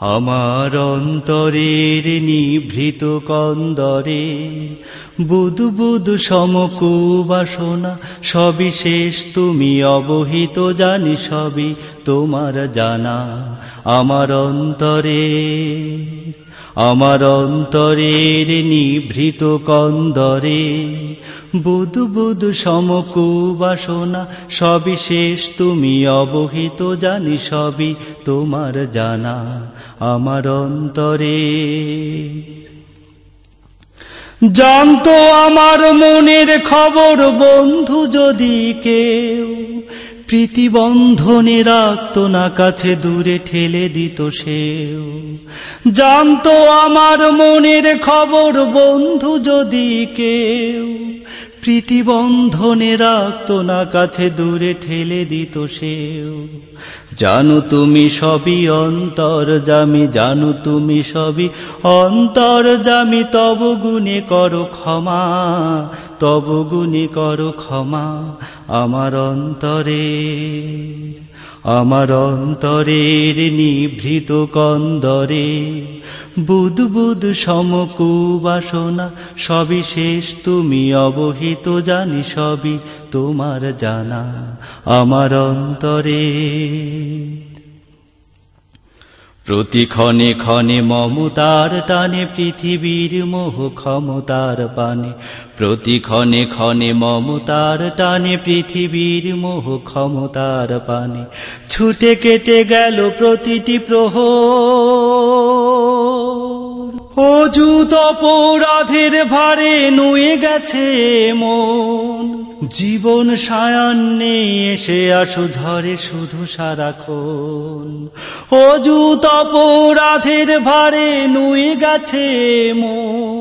আমার অন্তরের নিভৃত কন্দরে, বুধু বুধু সমকু বাসনা সবিশেষ তুমি অবহিত, জানি সবই তোমার জানা, আমার অন্তরে। আমার অন্তরের নিভৃত কন্দরে। বুধু বুধু সমকু বাসনা সবই শেষ, তুমি অবহিত, জানি সবই তোমার জানা আমার অন্তরে। জানতো আমার মনের খবর বন্ধু যদি কেউ প্রীতিবন্ধনে রাখতো না কাছে দূরে ঠেলে দিত সেও। জানতো আমার মনের খবর বন্ধু যদি কেউ। প্রীতিবন্ধনে রাখতো না কাছে দূরে ঠেলে দিত সেও। জানো তুমি সবই অন্তর জামি, জানো তুমি সবই অন্তর জামি, তব গুণে করো ক্ষমা, তব গুণে করো ক্ষমা। আমার অন্তরে, আমার অন্তরের নিভৃত কন্দরে, বুধ বুধ সমকু বাসনা সবিশেষ তুমি অবহিত, জানি সবই তোমার জানা, আমার অন্তরে। প্রতি ক্ষণে ক্ষণে মমতার টানে পৃথিবীর মোহ ক্ষমতার পানে। প্রতি ক্ষণে ক্ষণে মমতার টানে পৃথিবীর মোহ ক্ষমতার পানে। ছুটে কেটে গেল প্রতিটি প্রহ অযুত অপরাধের ভারে নুয়ে গেছে মন। জীবন সায়ান্নে এসে আসু ধরে শুধু সারাক্ষণ। অযুত অপরাধের ভারে নুয়ে গেছে মন।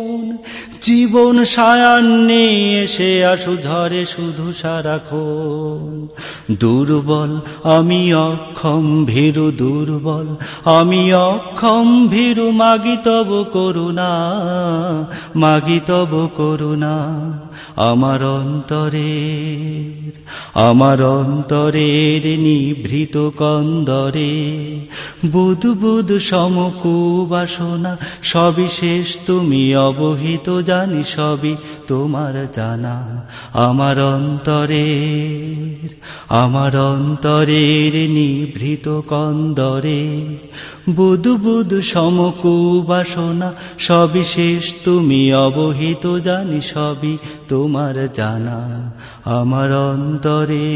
জীবন সায়ান্নে এসে আসু ঝরে শুধু সারা সারাক্ষণ। দুর্বল, আমি অক্ষম ভীরু দুর্বল, আমি অক্ষম ভীরু, মাগি তব করুণা, মাগি তব করুণা আমার অন্তরের আমার অন্তরের নিভৃত কন্দরে। বুধ বুধ সমকু বাসনা সবই শেষ তুমি অবহিত জানি সবই তোমার জানা। আমার অন্তরের আমার অন্তরের নিভৃত কন্দরে। বুধ বুধ সমকু বাসনা সবই শেষ, তুমি অবহিত, জানি সবই তোমার জানা। আমার অন্তরে